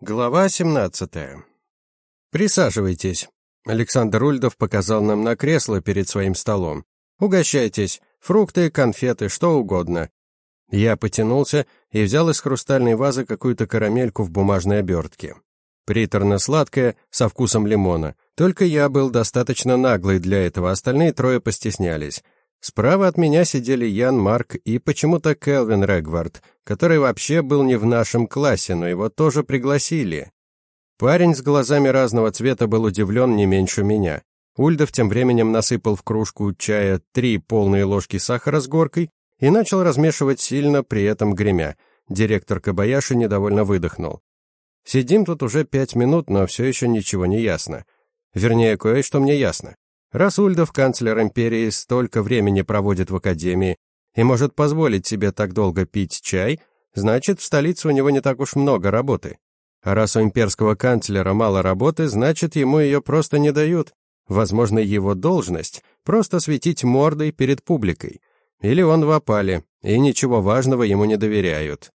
Глава 17. Присаживайтесь. Александр Ульдов показал нам на кресло перед своим столом. Угощайтесь. Фрукты, конфеты, что угодно. Я потянулся и взял из хрустальной вазы какую-то карамельку в бумажной обертке. Приторно-сладкая, со вкусом лимона. Только я был достаточно наглый для этого, остальные трое постеснялись. Справа от меня сидели Ян Марк и почему-то Келвин Регвард, который вообще был не в нашем классе, но его тоже пригласили. Парень с глазами разного цвета был удивлен не меньше меня. Ульдов тем временем насыпал в кружку чая три полные ложки сахара с горкой и начал размешивать сильно, при этом гремя. Директор Кабаяши недовольно выдохнул. Сидим тут уже пять минут, но все еще ничего не ясно. Вернее, кое-что мне ясно. Раз Ульдов, канцлер империи, столько времени проводит в академии и может позволить себе так долго пить чай, значит, в столице у него не так уж много работы. А раз у имперского канцлера мало работы, значит, ему ее просто не дают. Возможно, его должность — просто светить мордой перед публикой. Или он в опале, и ничего важного ему не доверяют.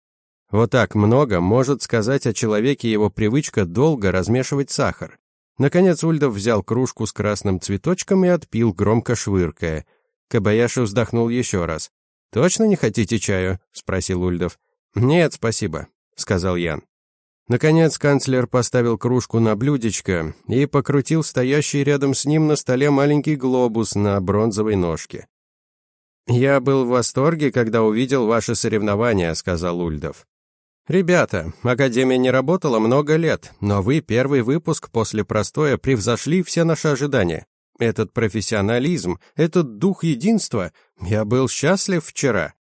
Вот так много может сказать о человеке его привычка долго размешивать сахар. Наконец Ульдов взял кружку с красным цветочком и отпил, громко швыркая. Кабаяши вздохнул еще раз. «Точно не хотите чаю?» — спросил Ульдов. «Нет, спасибо», — сказал Ян. Наконец канцлер поставил кружку на блюдечко и покрутил стоящий рядом с ним на столе маленький глобус на бронзовой ножке. «Я был в восторге, когда увидел ваши соревнования», — сказал Ульдов. «Ребята, Академия не работала много лет, но вы, первый выпуск после простоя, превзошли все наши ожидания. Этот профессионализм, этот дух единства, я был счастлив вчера».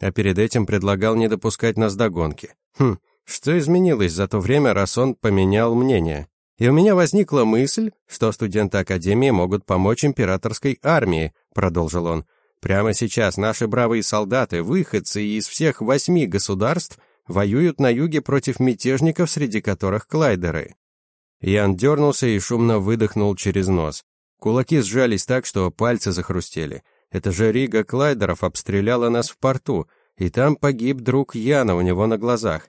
А перед этим предлагал не допускать нас до гонки. Хм, что изменилось за то время, раз он поменял мнение? И у меня возникла мысль, что студенты Академии могут помочь императорской армии, продолжил он. Прямо сейчас наши бравые солдаты, выходцы из всех восьми государств – воюют на юге против мятежников, среди которых клайдеры. Ян дернулся и шумно выдохнул через нос. Кулаки сжались так, что пальцы захрустели. Это же Рига Клайдеров обстреляла нас в порту, и там погиб друг Яна у него на глазах.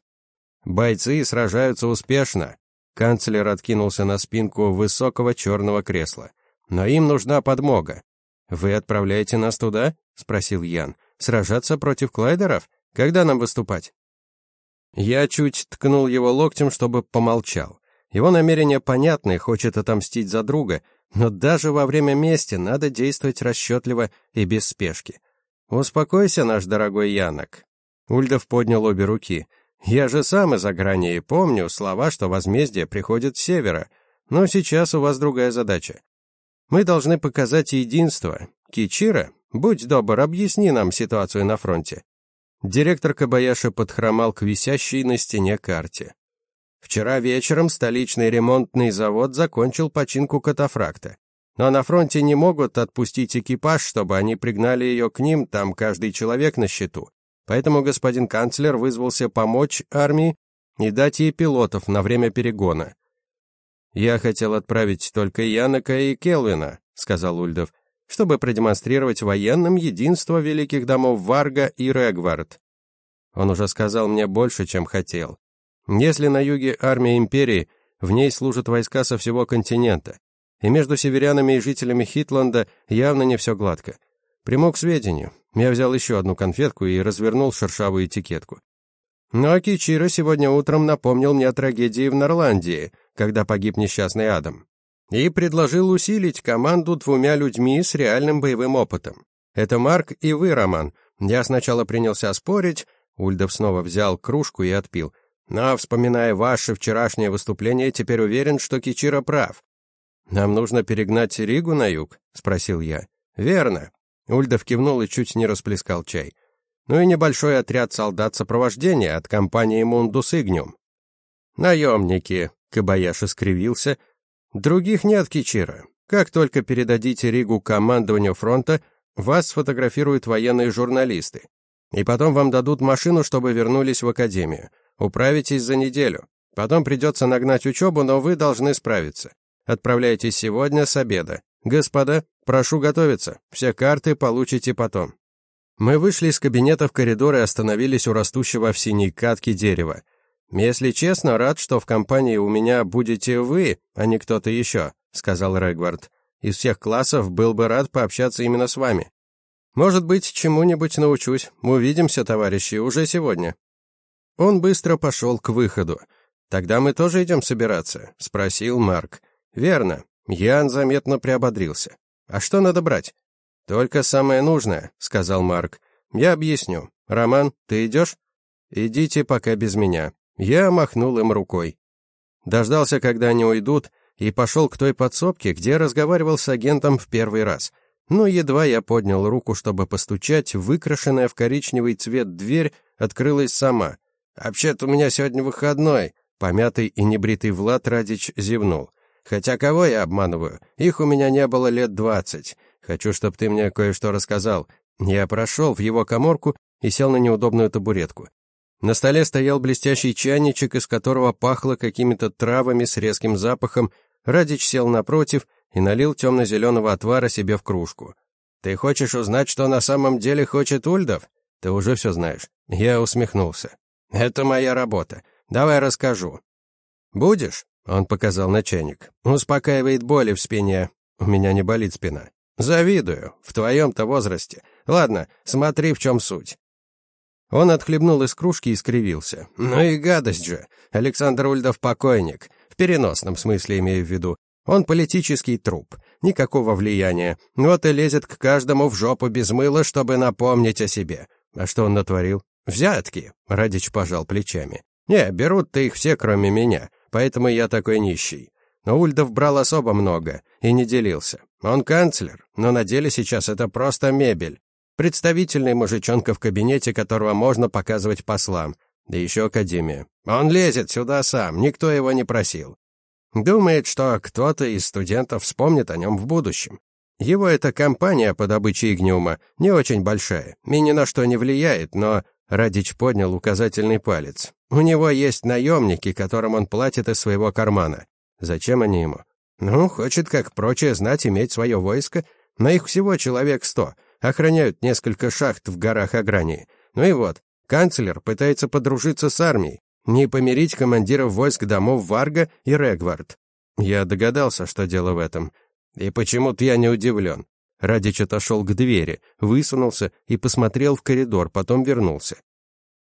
Бойцы сражаются успешно. Канцлер откинулся на спинку высокого черного кресла. Но им нужна подмога. Вы отправляете нас туда? спросил Ян. Сражаться против Клайдеров? Когда нам выступать? Я чуть ткнул его локтем, чтобы помолчал. Его намерения понятны, хочет отомстить за друга, но даже во время мести надо действовать расчетливо и без спешки. Успокойся, наш дорогой Янок. Ульдов поднял обе руки. Я же сам из-за грани и помню слова, что возмездие приходит с севера. Но сейчас у вас другая задача. Мы должны показать единство. Кичира, будь добр, объясни нам ситуацию на фронте. Директор Кабаяши подхромал к висящей на стене карте. Вчера вечером столичный ремонтный завод закончил починку катафракта. Но на фронте не могут отпустить экипаж, чтобы они пригнали ее к ним, там каждый человек на счету. Поэтому господин канцлер вызвался помочь армии и дать ей пилотов на время перегона. «Я хотел отправить только Янока и Келвина», — сказал Ульдов чтобы продемонстрировать военным единство великих домов Варга и Регвард. Он уже сказал мне больше, чем хотел. Если на юге армия империи, в ней служат войска со всего континента, и между северянами и жителями Хитланда явно не все гладко. Приму к сведению. Я взял еще одну конфетку и развернул шершавую этикетку. Но Акичиро сегодня утром напомнил мне о трагедии в Норландии, когда погиб несчастный Адам и предложил усилить команду двумя людьми с реальным боевым опытом. Это Марк и вы, Роман. Я сначала принялся спорить, Ульдов снова взял кружку и отпил. Но, вспоминая ваше вчерашнее выступление, теперь уверен, что Кичиро прав. Нам нужно перегнать Ригу на юг, спросил я. Верно. Ульдов кивнул и чуть не расплескал чай. Ну и небольшой отряд солдат сопровождения от компании Мундус Игнюм. Наемники, Кабаяши скривился, Других нет, Кичира. Как только передадите Ригу командованию фронта, вас сфотографируют военные журналисты. И потом вам дадут машину, чтобы вернулись в академию. Управитесь за неделю. Потом придется нагнать учебу, но вы должны справиться. Отправляйтесь сегодня с обеда. Господа, прошу готовиться. Все карты получите потом. Мы вышли из кабинета в коридор и остановились у растущего в синей катке дерева. Если честно, рад, что в компании у меня будете вы, а не кто-то еще», — сказал Регвард. «Из всех классов был бы рад пообщаться именно с вами. Может быть, чему-нибудь научусь. Увидимся, товарищи, уже сегодня». Он быстро пошел к выходу. «Тогда мы тоже идем собираться?» — спросил Марк. «Верно». Ян заметно приободрился. «А что надо брать?» «Только самое нужное», — сказал Марк. «Я объясню. Роман, ты идешь?» «Идите пока без меня». Я махнул им рукой. Дождался, когда они уйдут, и пошел к той подсобке, где разговаривал с агентом в первый раз. Но едва я поднял руку, чтобы постучать, выкрашенная в коричневый цвет дверь открылась сама. «Вообще-то у меня сегодня выходной», — помятый и небритый Влад Радич зевнул. «Хотя кого я обманываю? Их у меня не было лет двадцать. Хочу, чтобы ты мне кое-что рассказал». Я прошел в его коморку и сел на неудобную табуретку. На столе стоял блестящий чайничек, из которого пахло какими-то травами с резким запахом. Радич сел напротив и налил темно-зеленого отвара себе в кружку. «Ты хочешь узнать, что на самом деле хочет Ульдов? Ты уже все знаешь». Я усмехнулся. «Это моя работа. Давай расскажу». «Будешь?» — он показал на чайник. «Успокаивает боли в спине. У меня не болит спина. Завидую. В твоем-то возрасте. Ладно, смотри, в чем суть. Он отхлебнул из кружки и скривился. «Ну и гадость же! Александр Ульдов покойник. В переносном смысле имею в виду. Он политический труп. Никакого влияния. Вот и лезет к каждому в жопу без мыла, чтобы напомнить о себе. А что он натворил? Взятки!» Радич пожал плечами. «Не, берут-то их все, кроме меня. Поэтому я такой нищий. Но Ульдов брал особо много и не делился. Он канцлер, но на деле сейчас это просто мебель. Представительный мужичонка в кабинете, которого можно показывать послам. Да еще академия. Он лезет сюда сам, никто его не просил. Думает, что кто-то из студентов вспомнит о нем в будущем. Его эта компания по добыче игниума не очень большая и ни на что не влияет, но Радич поднял указательный палец. У него есть наемники, которым он платит из своего кармана. Зачем они ему? Ну, хочет, как прочее, знать, иметь свое войско. На их всего человек сто охраняют несколько шахт в горах Агрании. Ну и вот, канцлер пытается подружиться с армией, не помирить командиров войск домов Варга и Регвард. Я догадался, что дело в этом. И почему-то я не удивлен. Радич отошел к двери, высунулся и посмотрел в коридор, потом вернулся.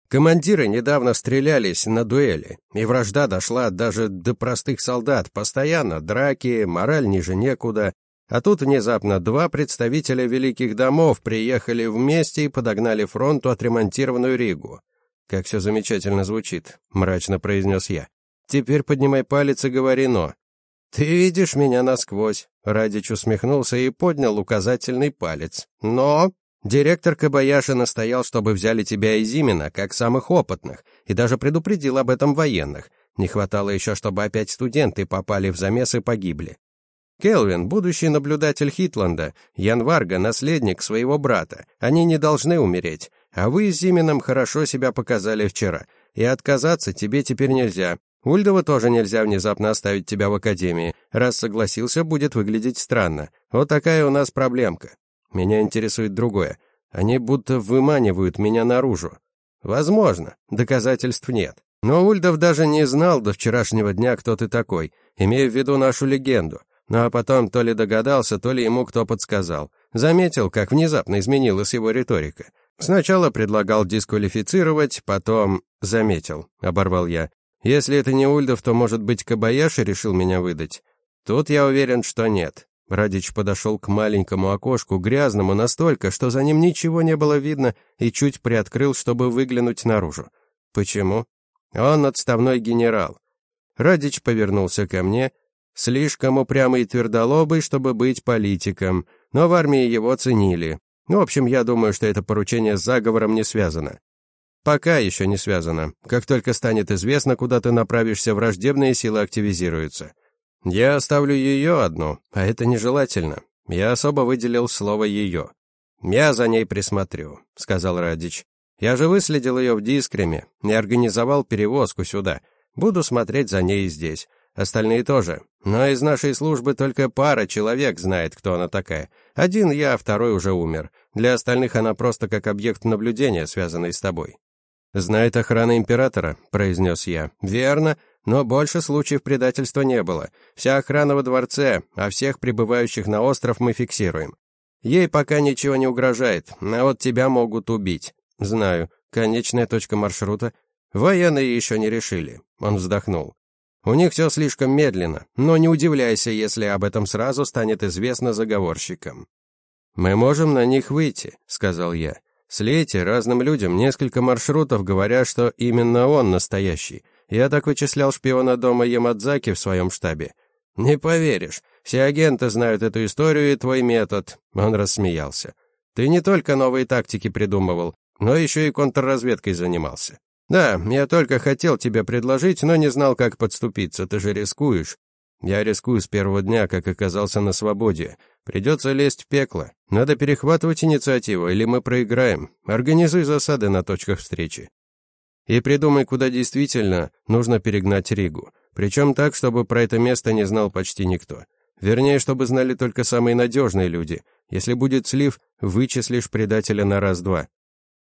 Командиры недавно стрелялись на дуэли, и вражда дошла даже до простых солдат, постоянно драки, мораль ниже некуда, а тут внезапно два представителя великих домов приехали вместе и подогнали фронту отремонтированную Ригу. Как все замечательно звучит, мрачно произнес я. Теперь поднимай палец и говори «но». Ты видишь меня насквозь. Радич усмехнулся и поднял указательный палец. Но директор Кабаяши настоял, чтобы взяли тебя из Зимина, как самых опытных, и даже предупредил об этом военных. Не хватало еще, чтобы опять студенты попали в замес и погибли. Келвин, будущий наблюдатель Хитланда, Ян Варга, наследник своего брата. Они не должны умереть. А вы с Зимином хорошо себя показали вчера. И отказаться тебе теперь нельзя. Ульдова тоже нельзя внезапно оставить тебя в академии. Раз согласился, будет выглядеть странно. Вот такая у нас проблемка. Меня интересует другое. Они будто выманивают меня наружу. Возможно, доказательств нет. Но Ульдов даже не знал до вчерашнего дня, кто ты такой, имея в виду нашу легенду. Ну а потом то ли догадался, то ли ему кто подсказал. Заметил, как внезапно изменилась его риторика. Сначала предлагал дисквалифицировать, потом... Заметил, оборвал я. Если это не Ульдов, то, может быть, Кабаяши решил меня выдать? Тут я уверен, что нет. Радич подошел к маленькому окошку, грязному настолько, что за ним ничего не было видно, и чуть приоткрыл, чтобы выглянуть наружу. Почему? Он отставной генерал. Радич повернулся ко мне, Слишком упрямый и твердолобый, чтобы быть политиком, но в армии его ценили. В общем, я думаю, что это поручение с заговором не связано. Пока еще не связано. Как только станет известно, куда ты направишься, враждебные силы активизируются. Я оставлю ее одну, а это нежелательно. Я особо выделил слово «ее». «Я за ней присмотрю», — сказал Радич. «Я же выследил ее в Дискреме и организовал перевозку сюда. Буду смотреть за ней здесь. Остальные тоже. Но из нашей службы только пара человек знает, кто она такая. Один я, второй уже умер. Для остальных она просто как объект наблюдения, связанный с тобой. «Знает охрана императора», — произнес я. «Верно, но больше случаев предательства не было. Вся охрана во дворце, а всех прибывающих на остров мы фиксируем. Ей пока ничего не угрожает, а вот тебя могут убить». «Знаю. Конечная точка маршрута. Военные еще не решили». Он вздохнул. «У них все слишком медленно, но не удивляйся, если об этом сразу станет известно заговорщикам». «Мы можем на них выйти», — сказал я. Слейте разным людям несколько маршрутов, говоря, что именно он настоящий. Я так вычислял шпиона дома Ямадзаки в своем штабе. Не поверишь, все агенты знают эту историю и твой метод. Он рассмеялся. Ты не только новые тактики придумывал, но еще и контрразведкой занимался. Да, я только хотел тебе предложить, но не знал, как подступиться. Ты же рискуешь. Я рискую с первого дня, как оказался на свободе. Придется лезть в пекло. Надо перехватывать инициативу, или мы проиграем. Организуй засады на точках встречи. И придумай, куда действительно нужно перегнать Ригу. Причем так, чтобы про это место не знал почти никто. Вернее, чтобы знали только самые надежные люди. Если будет слив, вычислишь предателя на раз-два.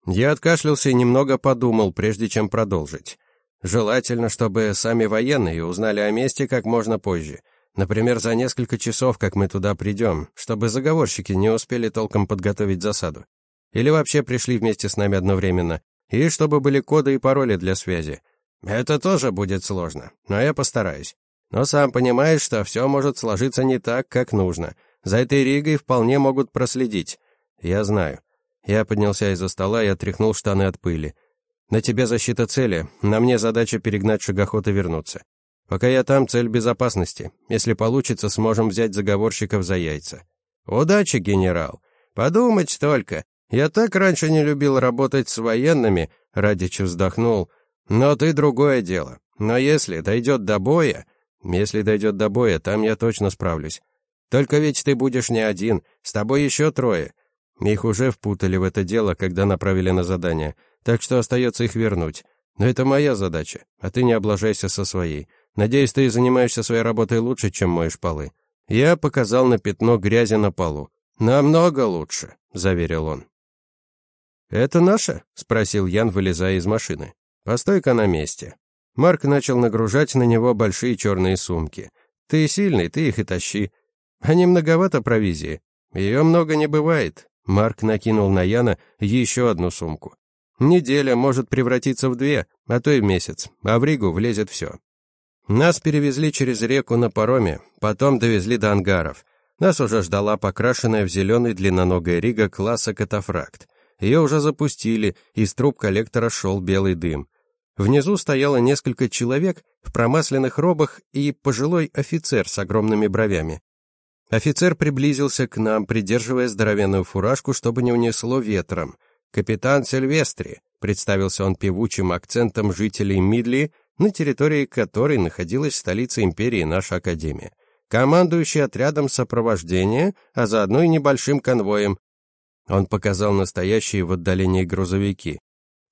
Я откашлялся и немного подумал, прежде чем продолжить. Желательно, чтобы сами военные узнали о месте как можно позже. Например, за несколько часов, как мы туда придем, чтобы заговорщики не успели толком подготовить засаду. Или вообще пришли вместе с нами одновременно. И чтобы были коды и пароли для связи. Это тоже будет сложно, но я постараюсь. Но сам понимаешь, что все может сложиться не так, как нужно. За этой Ригой вполне могут проследить. Я знаю. Я поднялся из-за стола и отряхнул штаны от пыли. На тебе защита цели, на мне задача перегнать шагоход и вернуться. Пока я там, цель безопасности. Если получится, сможем взять заговорщиков за яйца. Удачи, генерал. Подумать только. Я так раньше не любил работать с военными, Радич вздохнул. Но ты другое дело. Но если дойдет до боя, если дойдет до боя, там я точно справлюсь. Только ведь ты будешь не один, с тобой еще трое. Их уже впутали в это дело, когда направили на задание, так что остается их вернуть. Но это моя задача, а ты не облажайся со своей. Надеюсь, ты занимаешься своей работой лучше, чем моешь полы. Я показал на пятно грязи на полу. Намного лучше, заверил он. Это наше? спросил Ян, вылезая из машины. Постой-ка на месте. Марк начал нагружать на него большие черные сумки. Ты сильный, ты их и тащи. Не многовато провизии. Ее много не бывает. Марк накинул на Яна еще одну сумку. Неделя может превратиться в две, а то и месяц, а в Ригу влезет все. Нас перевезли через реку на пароме, потом довезли до ангаров. Нас уже ждала покрашенная в зеленый длинноногая Рига класса катафракт. Ее уже запустили, из труб коллектора шел белый дым. Внизу стояло несколько человек в промасленных робах и пожилой офицер с огромными бровями. Офицер приблизился к нам, придерживая здоровенную фуражку, чтобы не унесло ветром. «Капитан Сильвестри», — представился он певучим акцентом жителей Мидли, на территории которой находилась столица империи наша академия. Командующий отрядом сопровождения, а заодно и небольшим конвоем. Он показал настоящие в отдалении грузовики.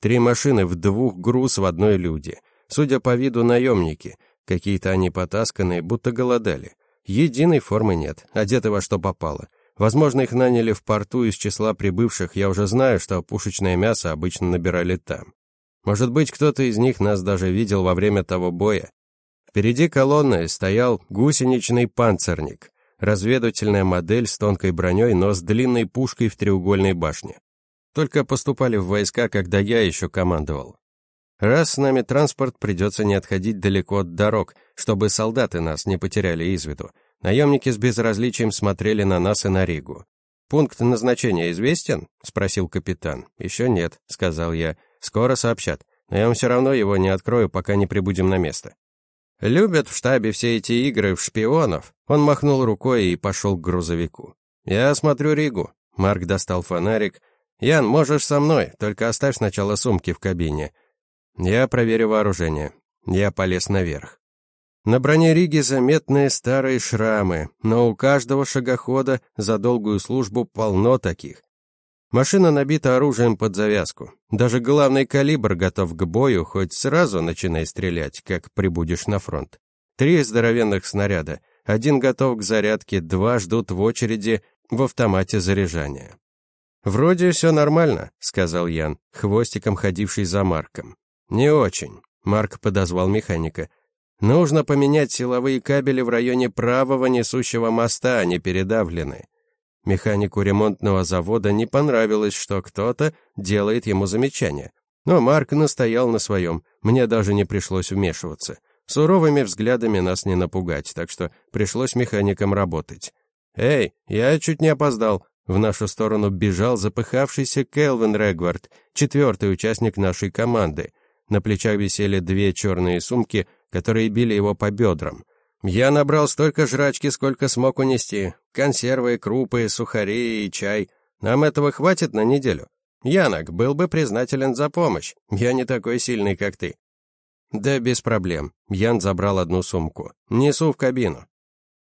Три машины в двух груз в одной люди. Судя по виду наемники. Какие-то они потасканные, будто голодали. Единой формы нет, одеты во что попало. Возможно, их наняли в порту из числа прибывших, я уже знаю, что пушечное мясо обычно набирали там. Может быть, кто-то из них нас даже видел во время того боя. Впереди колонны стоял гусеничный панцирник, разведывательная модель с тонкой броней, но с длинной пушкой в треугольной башне. Только поступали в войска, когда я еще командовал. Раз с нами транспорт, придется не отходить далеко от дорог, чтобы солдаты нас не потеряли из виду. Наемники с безразличием смотрели на нас и на Ригу. «Пункт назначения известен?» — спросил капитан. «Еще нет», — сказал я. Скоро сообщат, но я вам все равно его не открою, пока не прибудем на место. Любят в штабе все эти игры в шпионов. Он махнул рукой и пошел к грузовику. Я смотрю Ригу. Марк достал фонарик. Ян, можешь со мной, только оставь сначала сумки в кабине. Я проверю вооружение. Я полез наверх. На броне Риги заметные старые шрамы, но у каждого шагохода за долгую службу полно таких. Машина набита оружием под завязку. Даже главный калибр готов к бою, хоть сразу начинай стрелять, как прибудешь на фронт. Три здоровенных снаряда. Один готов к зарядке, два ждут в очереди в автомате заряжания. «Вроде все нормально», — сказал Ян, хвостиком ходивший за Марком. «Не очень», — Марк подозвал механика. «Нужно поменять силовые кабели в районе правого несущего моста, они передавлены». Механику ремонтного завода не понравилось, что кто-то делает ему замечание. Но Марк настоял на своем, мне даже не пришлось вмешиваться. Суровыми взглядами нас не напугать, так что пришлось механикам работать. «Эй, я чуть не опоздал», в нашу сторону бежал запыхавшийся Келвин Регвард, четвертый участник нашей команды. На плечах висели две черные сумки, которые били его по бедрам. Я набрал столько жрачки, сколько смог унести. Консервы, крупы, сухари и чай. Нам этого хватит на неделю. Янок был бы признателен за помощь. Я не такой сильный, как ты. Да без проблем. Ян забрал одну сумку. Несу в кабину.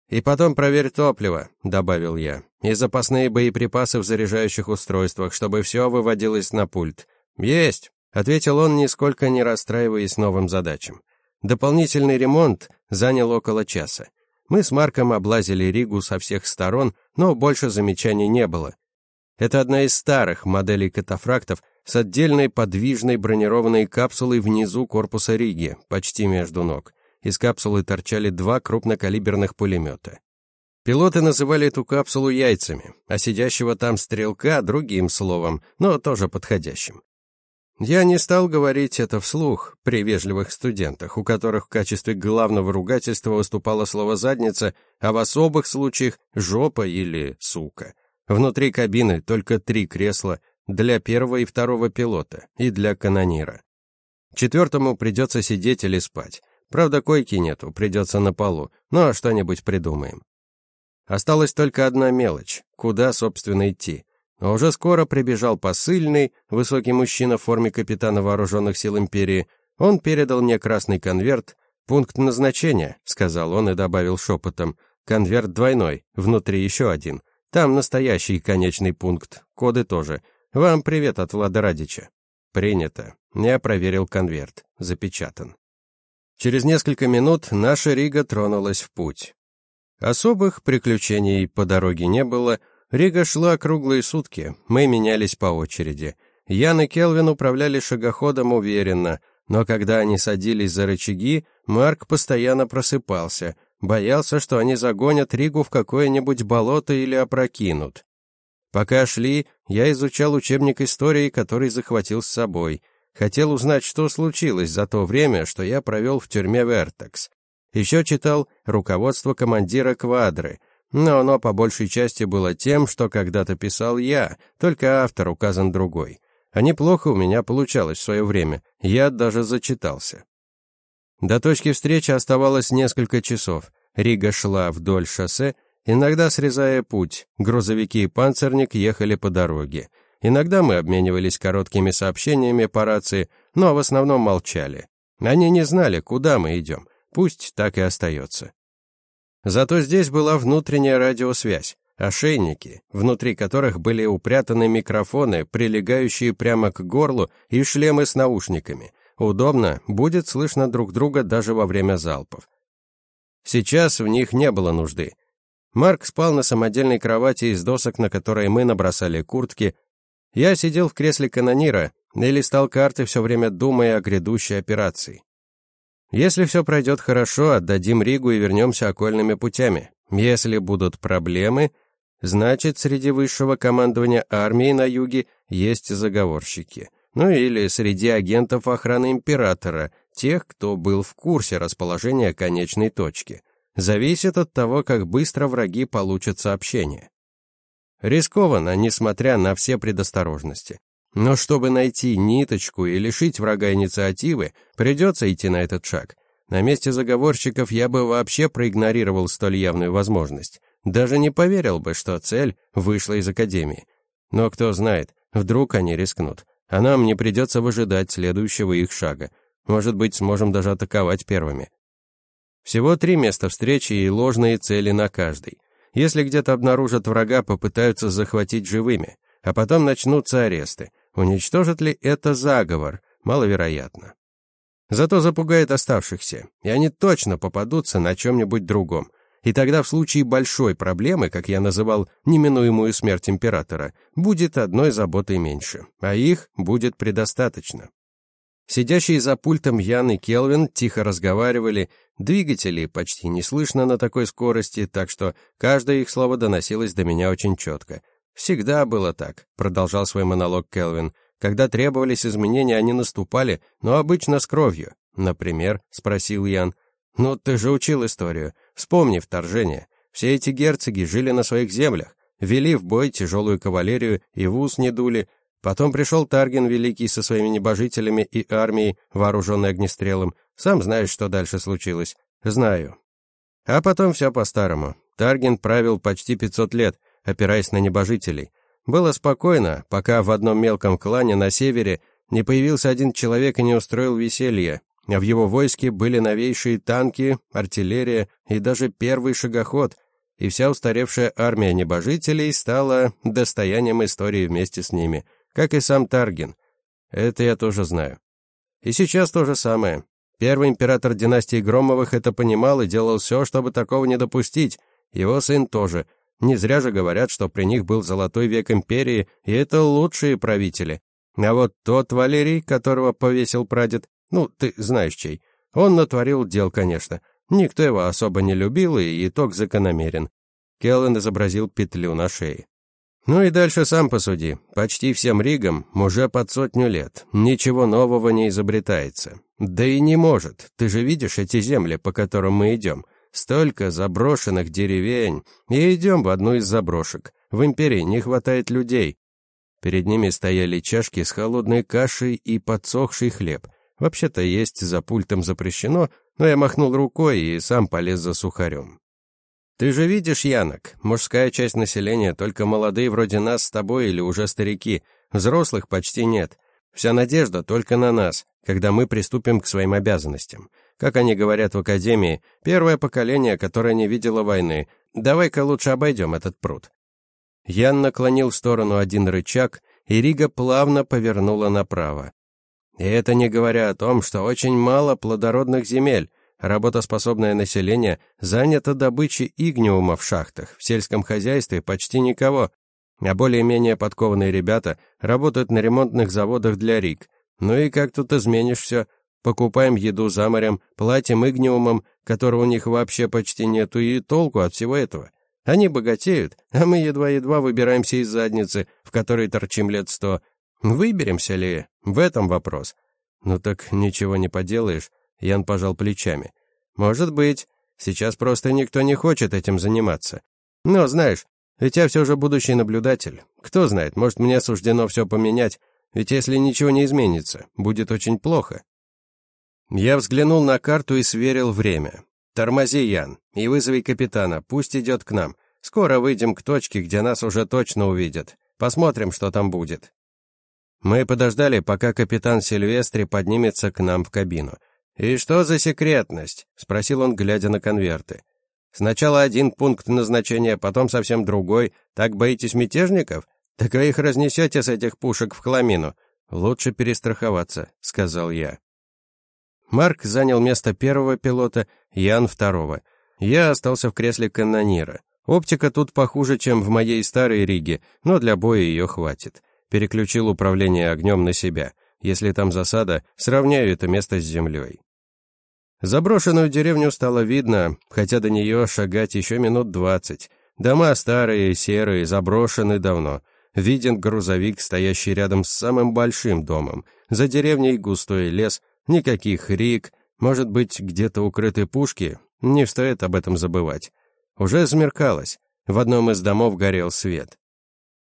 «И потом проверь топливо», — добавил я, «и запасные боеприпасы в заряжающих устройствах, чтобы все выводилось на пульт». «Есть», — ответил он, нисколько не расстраиваясь новым задачам. Дополнительный ремонт занял около часа. Мы с Марком облазили Ригу со всех сторон, но больше замечаний не было. Это одна из старых моделей катафрактов с отдельной подвижной бронированной капсулой внизу корпуса Риги, почти между ног. Из капсулы торчали два крупнокалиберных пулемета. Пилоты называли эту капсулу яйцами, а сидящего там стрелка другим словом, но тоже подходящим. Я не стал говорить это вслух при вежливых студентах, у которых в качестве главного ругательства выступало слово «задница», а в особых случаях «жопа» или «сука». Внутри кабины только три кресла для первого и второго пилота и для канонира. Четвертому придется сидеть или спать. Правда, койки нету, придется на полу, но что-нибудь придумаем. Осталась только одна мелочь, куда, собственно, идти. Но уже скоро прибежал посыльный, высокий мужчина в форме капитана вооруженных сил империи. Он передал мне красный конверт. «Пункт назначения», — сказал он и добавил шепотом. «Конверт двойной, внутри еще один. Там настоящий конечный пункт, коды тоже. Вам привет от Влада Радича». «Принято». Я проверил конверт. Запечатан. Через несколько минут наша Рига тронулась в путь. Особых приключений по дороге не было. Рига шла круглые сутки, мы менялись по очереди. Ян и Келвин управляли шагоходом уверенно, но когда они садились за рычаги, Марк постоянно просыпался, боялся, что они загонят Ригу в какое-нибудь болото или опрокинут. Пока шли, я изучал учебник истории, который захватил с собой. Хотел узнать, что случилось за то время, что я провел в тюрьме Вертекс. Еще читал руководство командира квадры, но оно по большей части было тем, что когда-то писал я, только автор указан другой. А неплохо у меня получалось в свое время, я даже зачитался. До точки встречи оставалось несколько часов. Рига шла вдоль шоссе, иногда срезая путь, грузовики и панцирник ехали по дороге. Иногда мы обменивались короткими сообщениями по рации, но в основном молчали. Они не знали, куда мы идем. Пусть так и остается. Зато здесь была внутренняя радиосвязь, ошейники, внутри которых были упрятаны микрофоны, прилегающие прямо к горлу, и шлемы с наушниками. Удобно, будет слышно друг друга даже во время залпов. Сейчас в них не было нужды. Марк спал на самодельной кровати из досок, на которые мы набросали куртки, я сидел в кресле канонира и листал карты, все время думая о грядущей операции. Если все пройдет хорошо, отдадим Ригу и вернемся окольными путями. Если будут проблемы, значит, среди высшего командования армии на юге есть заговорщики. Ну или среди агентов охраны императора, тех, кто был в курсе расположения конечной точки. Зависит от того, как быстро враги получат сообщение. Рискованно, несмотря на все предосторожности. Но чтобы найти ниточку и лишить врага инициативы, придется идти на этот шаг. На месте заговорщиков я бы вообще проигнорировал столь явную возможность. Даже не поверил бы, что цель вышла из Академии. Но кто знает, вдруг они рискнут. А нам не придется выжидать следующего их шага. Может быть, сможем даже атаковать первыми. Всего три места встречи и ложные цели на каждой. Если где-то обнаружат врага, попытаются захватить живыми, а потом начнутся аресты. Уничтожит ли это заговор? Маловероятно. Зато запугает оставшихся, и они точно попадутся на чем-нибудь другом. И тогда в случае большой проблемы, как я называл неминуемую смерть императора, будет одной заботой меньше, а их будет предостаточно. Сидящие за пультом Ян и Келвин тихо разговаривали, двигатели почти не слышно на такой скорости, так что каждое их слово доносилось до меня очень четко. «Всегда было так», — продолжал свой монолог Келвин. «Когда требовались изменения, они наступали, но обычно с кровью». «Например?» — спросил Ян. «Ну, ты же учил историю. Вспомни вторжение. Все эти герцоги жили на своих землях, вели в бой тяжелую кавалерию и в ус не дули, Потом пришел Тарген Великий со своими небожителями и армией, вооруженной огнестрелом. Сам знаешь, что дальше случилось. Знаю. А потом все по-старому. Тарген правил почти 500 лет, опираясь на небожителей. Было спокойно, пока в одном мелком клане на севере не появился один человек и не устроил веселье. А в его войске были новейшие танки, артиллерия и даже первый шагоход, и вся устаревшая армия небожителей стала достоянием истории вместе с ними – как и сам Тарген. Это я тоже знаю. И сейчас то же самое. Первый император династии Громовых это понимал и делал все, чтобы такого не допустить. Его сын тоже. Не зря же говорят, что при них был золотой век империи, и это лучшие правители. А вот тот Валерий, которого повесил прадед, ну, ты знаешь чей, он натворил дел, конечно. Никто его особо не любил, и итог закономерен. Келлен изобразил петлю на шее. Ну и дальше сам посуди. Почти всем ригам уже под сотню лет. Ничего нового не изобретается. Да и не может. Ты же видишь эти земли, по которым мы идем. Столько заброшенных деревень. И идем в одну из заброшек. В империи не хватает людей. Перед ними стояли чашки с холодной кашей и подсохший хлеб. Вообще-то есть за пультом запрещено, но я махнул рукой и сам полез за сухарем. Ты же видишь, Янок, мужская часть населения только молодые вроде нас с тобой или уже старики, взрослых почти нет. Вся надежда только на нас, когда мы приступим к своим обязанностям. Как они говорят в академии, первое поколение, которое не видело войны. Давай-ка лучше обойдем этот пруд. Ян наклонил в сторону один рычаг, и Рига плавно повернула направо. И это не говоря о том, что очень мало плодородных земель, Работоспособное население занято добычей игниума в шахтах, в сельском хозяйстве почти никого, а более-менее подкованные ребята работают на ремонтных заводах для РИК. Ну и как тут изменишь все? Покупаем еду за морем, платим игниумом, которого у них вообще почти нету, и толку от всего этого. Они богатеют, а мы едва-едва выбираемся из задницы, в которой торчим лет сто. Выберемся ли? В этом вопрос. Ну так ничего не поделаешь. Ян пожал плечами. Может быть, сейчас просто никто не хочет этим заниматься. Но знаешь, ведь я все же будущий наблюдатель. Кто знает, может, мне суждено все поменять, ведь если ничего не изменится, будет очень плохо. Я взглянул на карту и сверил время. Тормози, Ян, и вызови капитана, пусть идет к нам. Скоро выйдем к точке, где нас уже точно увидят. Посмотрим, что там будет. Мы подождали, пока капитан Сильвестри поднимется к нам в кабину. «И что за секретность?» — спросил он, глядя на конверты. «Сначала один пункт назначения, потом совсем другой. Так боитесь мятежников? Так вы их разнесете с этих пушек в хламину. Лучше перестраховаться», — сказал я. Марк занял место первого пилота, Ян — второго. Я остался в кресле канонира. Оптика тут похуже, чем в моей старой Риге, но для боя ее хватит. Переключил управление огнем на себя. Если там засада, сравняю это место с землей. Заброшенную деревню стало видно, хотя до нее шагать еще минут двадцать. Дома старые, серые, заброшены давно. Виден грузовик, стоящий рядом с самым большим домом. За деревней густой лес, никаких рек, может быть, где-то укрыты пушки. Не стоит об этом забывать. Уже смеркалось. В одном из домов горел свет.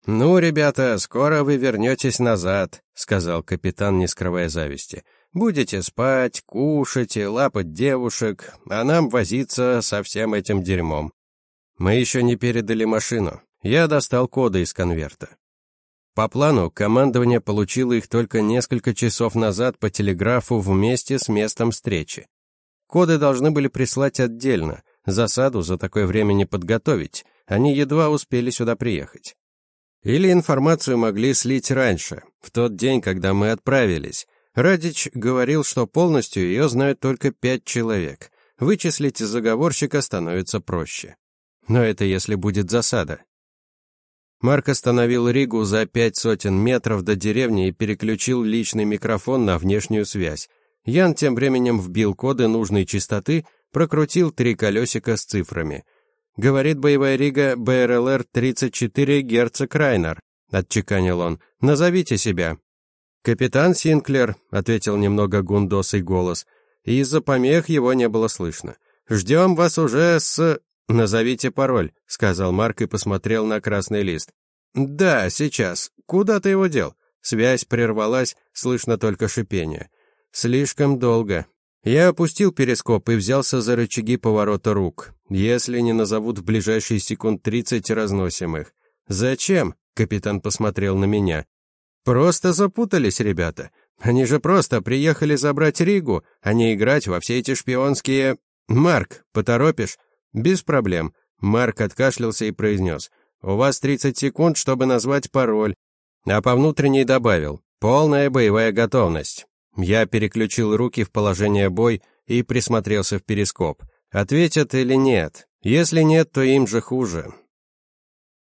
«Ну, ребята, скоро вы вернетесь назад», — сказал капитан, не скрывая зависти. Будете спать, кушать и лапать девушек, а нам возиться со всем этим дерьмом. Мы еще не передали машину. Я достал коды из конверта. По плану, командование получило их только несколько часов назад по телеграфу вместе с местом встречи. Коды должны были прислать отдельно, засаду за такое время не подготовить, они едва успели сюда приехать. Или информацию могли слить раньше, в тот день, когда мы отправились, Радич говорил, что полностью ее знают только пять человек. Вычислить заговорщика становится проще. Но это если будет засада. Марк остановил Ригу за пять сотен метров до деревни и переключил личный микрофон на внешнюю связь. Ян тем временем вбил коды нужной частоты, прокрутил три колесика с цифрами. «Говорит боевая Рига БРЛР-34 Герцог Райнер», — отчеканил он. «Назовите себя». «Капитан Синклер», — ответил немного гундосый голос, из-за помех его не было слышно. «Ждем вас уже с...» «Назовите пароль», — сказал Марк и посмотрел на красный лист. «Да, сейчас. Куда ты его дел?» Связь прервалась, слышно только шипение. «Слишком долго». Я опустил перископ и взялся за рычаги поворота рук. Если не назовут в ближайшие секунд тридцать, разносим их. «Зачем?» — капитан посмотрел на меня. «Просто запутались ребята. Они же просто приехали забрать Ригу, а не играть во все эти шпионские... Марк, поторопишь?» «Без проблем». Марк откашлялся и произнес. «У вас 30 секунд, чтобы назвать пароль». А по внутренней добавил. «Полная боевая готовность». Я переключил руки в положение бой и присмотрелся в перископ. Ответят или нет? Если нет, то им же хуже.